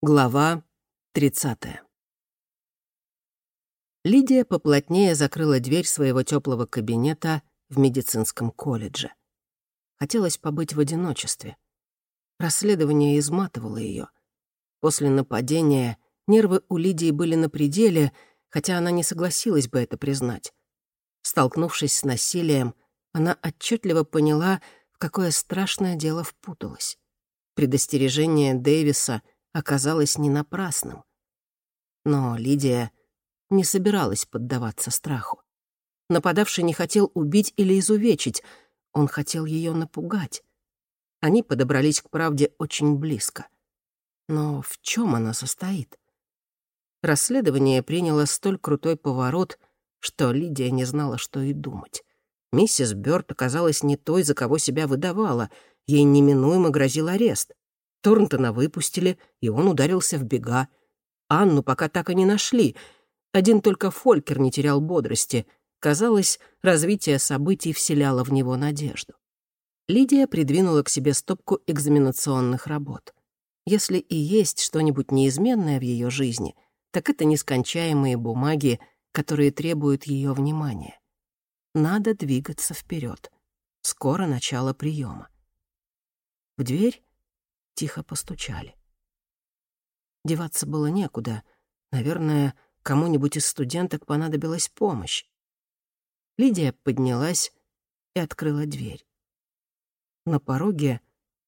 Глава 30. Лидия поплотнее закрыла дверь своего теплого кабинета в медицинском колледже. Хотелось побыть в одиночестве. Расследование изматывало ее. После нападения нервы у Лидии были на пределе, хотя она не согласилась бы это признать. Столкнувшись с насилием, она отчетливо поняла, в какое страшное дело впуталась. Предостережение Дэвиса — оказалось не напрасным. Но Лидия не собиралась поддаваться страху. Нападавший не хотел убить или изувечить, он хотел ее напугать. Они подобрались к правде очень близко. Но в чем она состоит? Расследование приняло столь крутой поворот, что Лидия не знала, что и думать. Миссис Бёрд оказалась не той, за кого себя выдавала. Ей неминуемо грозил арест. Торнтона выпустили, и он ударился в бега. Анну пока так и не нашли. Один только Фолькер не терял бодрости. Казалось, развитие событий вселяло в него надежду. Лидия придвинула к себе стопку экзаменационных работ. Если и есть что-нибудь неизменное в ее жизни, так это нескончаемые бумаги, которые требуют ее внимания. Надо двигаться вперед. Скоро начало приема. В дверь тихо постучали. Деваться было некуда. Наверное, кому-нибудь из студенток понадобилась помощь. Лидия поднялась и открыла дверь. На пороге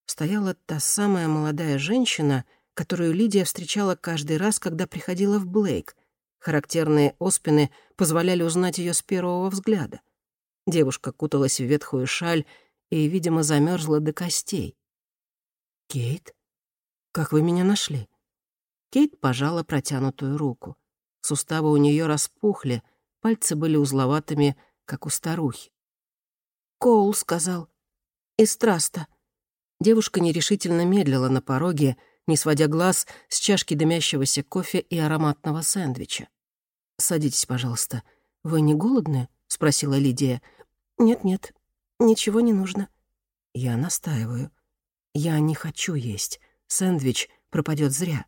стояла та самая молодая женщина, которую Лидия встречала каждый раз, когда приходила в Блейк. Характерные оспины позволяли узнать ее с первого взгляда. Девушка куталась в ветхую шаль и, видимо, замерзла до костей. «Кейт? Как вы меня нашли?» Кейт пожала протянутую руку. Суставы у нее распухли, пальцы были узловатыми, как у старухи. «Коул сказал. Из траста». Девушка нерешительно медлила на пороге, не сводя глаз с чашки дымящегося кофе и ароматного сэндвича. «Садитесь, пожалуйста. Вы не голодны?» — спросила Лидия. «Нет-нет, ничего не нужно». «Я настаиваю. Я не хочу есть. Сэндвич пропадет зря.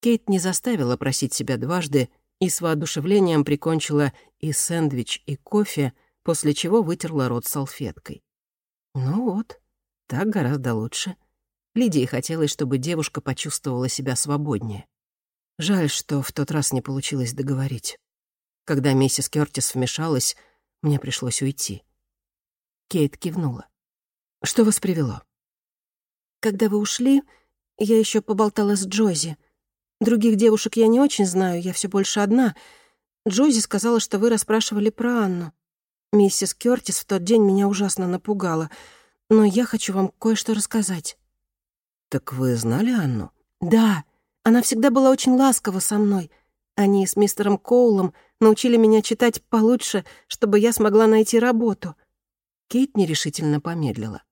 Кейт не заставила просить себя дважды и с воодушевлением прикончила и сэндвич, и кофе, после чего вытерла рот салфеткой. Ну вот, так гораздо лучше. Лидии хотелось, чтобы девушка почувствовала себя свободнее. Жаль, что в тот раз не получилось договорить. Когда миссис Кёртис вмешалась, мне пришлось уйти. Кейт кивнула. «Что вас привело?» Когда вы ушли, я еще поболтала с Джози. Других девушек я не очень знаю, я все больше одна. Джози сказала, что вы расспрашивали про Анну. Миссис Кёртис в тот день меня ужасно напугала, но я хочу вам кое-что рассказать». «Так вы знали Анну?» «Да, она всегда была очень ласкова со мной. Они с мистером Коулом научили меня читать получше, чтобы я смогла найти работу». Кейт нерешительно помедлила.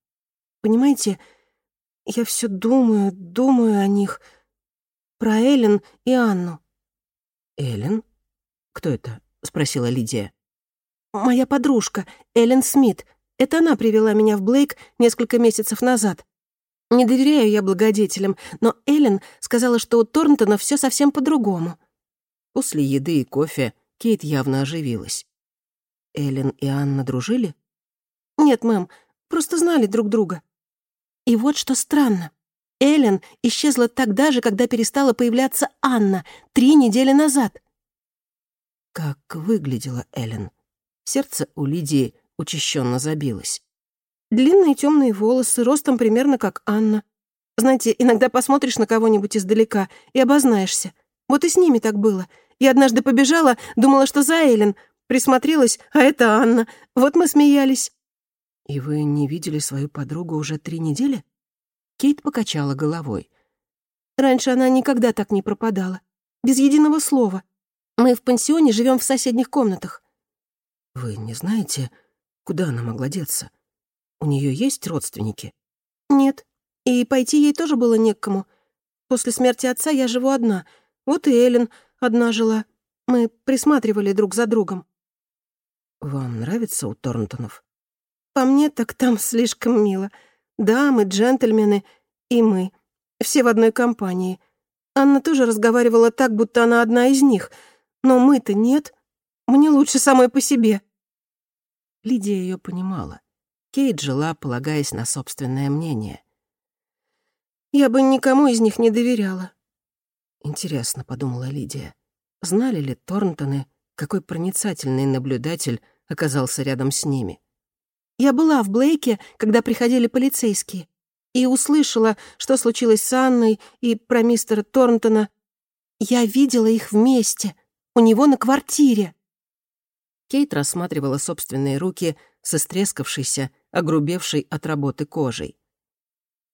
«Понимаете, я все думаю, думаю о них. Про Эллен и Анну». «Эллен? Кто это?» — спросила Лидия. «Моя подружка, Эллен Смит. Это она привела меня в Блейк несколько месяцев назад. Не доверяю я благодетелям, но Эллен сказала, что у Торнтона все совсем по-другому». После еды и кофе Кейт явно оживилась. Эллен и Анна дружили? «Нет, мэм, просто знали друг друга. И вот что странно. Эллен исчезла тогда же, когда перестала появляться Анна, три недели назад. Как выглядела Эллен? Сердце у Лидии учащенно забилось. Длинные темные волосы, ростом примерно как Анна. Знаете, иногда посмотришь на кого-нибудь издалека и обознаешься. Вот и с ними так было. Я однажды побежала, думала, что за Эллен. Присмотрелась, а это Анна. Вот мы смеялись. «И вы не видели свою подругу уже три недели?» Кейт покачала головой. «Раньше она никогда так не пропадала. Без единого слова. Мы в пансионе живем в соседних комнатах». «Вы не знаете, куда она могла деться? У нее есть родственники?» «Нет. И пойти ей тоже было не к кому. После смерти отца я живу одна. Вот и Эллен одна жила. Мы присматривали друг за другом». «Вам нравится у Торнтонов?» По мне, так там слишком мило. Дамы, джентльмены и мы. Все в одной компании. Анна тоже разговаривала так, будто она одна из них. Но мы-то нет. Мне лучше самой по себе». Лидия ее понимала. Кейт жила, полагаясь на собственное мнение. «Я бы никому из них не доверяла». «Интересно», — подумала Лидия, — знали ли Торнтоны, какой проницательный наблюдатель оказался рядом с ними? «Я была в Блейке, когда приходили полицейские и услышала, что случилось с Анной и про мистера Торнтона. Я видела их вместе, у него на квартире». Кейт рассматривала собственные руки со стрескавшейся, огрубевшей от работы кожей.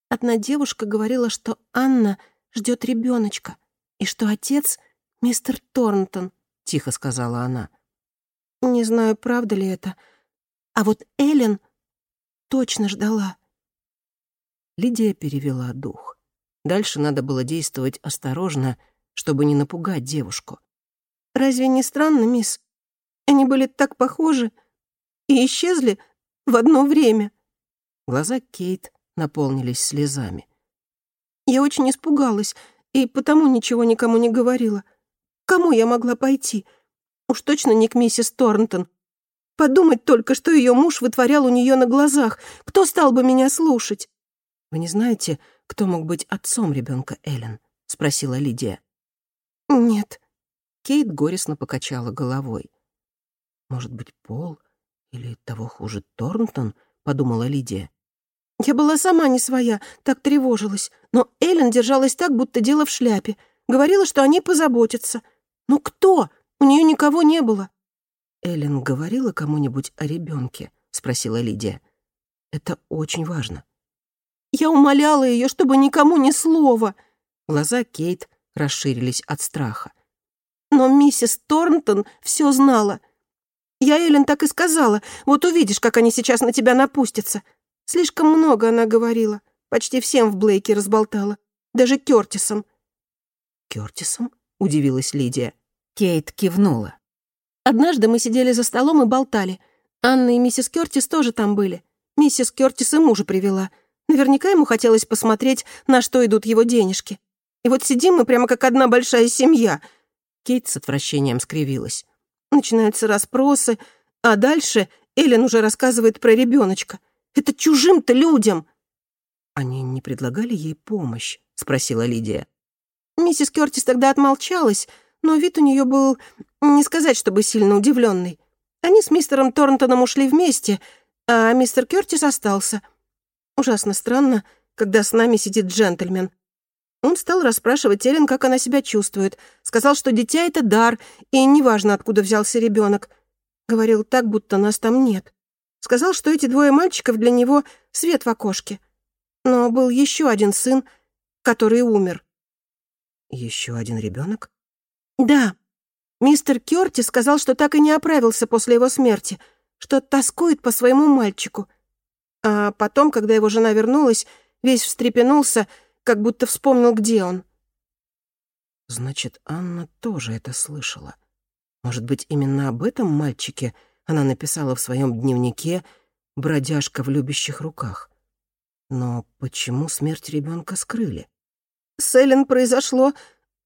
Одна девушка говорила, что Анна ждет ребеночка и что отец — мистер Торнтон, — тихо сказала она. Не знаю, правда ли это. А вот Эллен точно ждала. Лидия перевела дух. Дальше надо было действовать осторожно, чтобы не напугать девушку. «Разве не странно, мисс? Они были так похожи и исчезли в одно время». Глаза Кейт наполнились слезами. «Я очень испугалась и потому ничего никому не говорила. Кому я могла пойти? Уж точно не к миссис Торнтон. Подумать только, что ее муж вытворял у нее на глазах. Кто стал бы меня слушать?» «Вы не знаете, кто мог быть отцом ребенка Эллен?» — спросила Лидия. «Нет». Кейт горестно покачала головой. «Может быть, Пол или того хуже Торнтон?» — подумала Лидия. «Я была сама не своя, так тревожилась. Но Эллен держалась так, будто дело в шляпе. Говорила, что они позаботятся. Но кто? У нее никого не было». «Эллен говорила кому-нибудь о ребенке? спросила Лидия. «Это очень важно». Я умоляла ее, чтобы никому ни слова. Глаза Кейт расширились от страха. Но миссис Торнтон все знала. Я Эллен так и сказала. Вот увидишь, как они сейчас на тебя напустятся. Слишком много она говорила. Почти всем в Блейке разболтала. Даже Кёртисом. «Кёртисом?» — удивилась Лидия. Кейт кивнула. Однажды мы сидели за столом и болтали. Анна и миссис Кёртис тоже там были. Миссис Кёртис и мужа привела — Наверняка ему хотелось посмотреть, на что идут его денежки. И вот сидим мы прямо как одна большая семья. Кейт с отвращением скривилась. Начинаются расспросы, а дальше Эллен уже рассказывает про ребеночка. Это чужим-то людям. Они не предлагали ей помощь? Спросила Лидия. Миссис Кёртис тогда отмолчалась, но вид у нее был, не сказать, чтобы сильно удивленный. Они с мистером Торнтоном ушли вместе, а мистер Кёртис остался — Ужасно странно, когда с нами сидит джентльмен. Он стал расспрашивать Эллен, как она себя чувствует. Сказал, что дитя — это дар, и неважно, откуда взялся ребенок. Говорил так, будто нас там нет. Сказал, что эти двое мальчиков для него — свет в окошке. Но был еще один сын, который умер. Еще один ребенок? Да. Мистер Кёрти сказал, что так и не оправился после его смерти, что тоскует по своему мальчику — а потом, когда его жена вернулась, весь встрепенулся, как будто вспомнил, где он. Значит, Анна тоже это слышала. Может быть, именно об этом мальчике она написала в своем дневнике «Бродяжка в любящих руках». Но почему смерть ребенка скрыли? «С Эллен произошло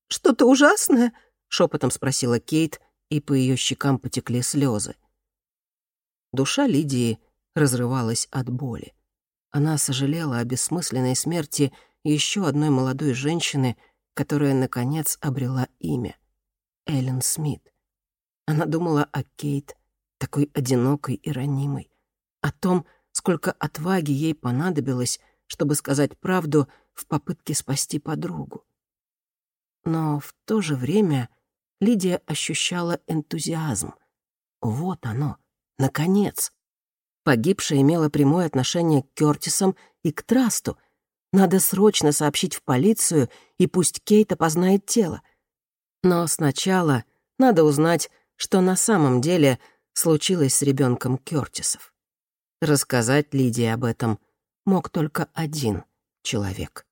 что-то ужасное?» — шепотом спросила Кейт, и по ее щекам потекли слезы. Душа Лидии разрывалась от боли. Она сожалела о бессмысленной смерти еще одной молодой женщины, которая, наконец, обрела имя — Эллен Смит. Она думала о Кейт, такой одинокой и ранимой, о том, сколько отваги ей понадобилось, чтобы сказать правду в попытке спасти подругу. Но в то же время Лидия ощущала энтузиазм. Вот оно, наконец. Погибшая имела прямое отношение к Кёртисам и к Трасту. Надо срочно сообщить в полицию, и пусть Кейт опознает тело. Но сначала надо узнать, что на самом деле случилось с ребенком Кёртисов. Рассказать Лидии об этом мог только один человек.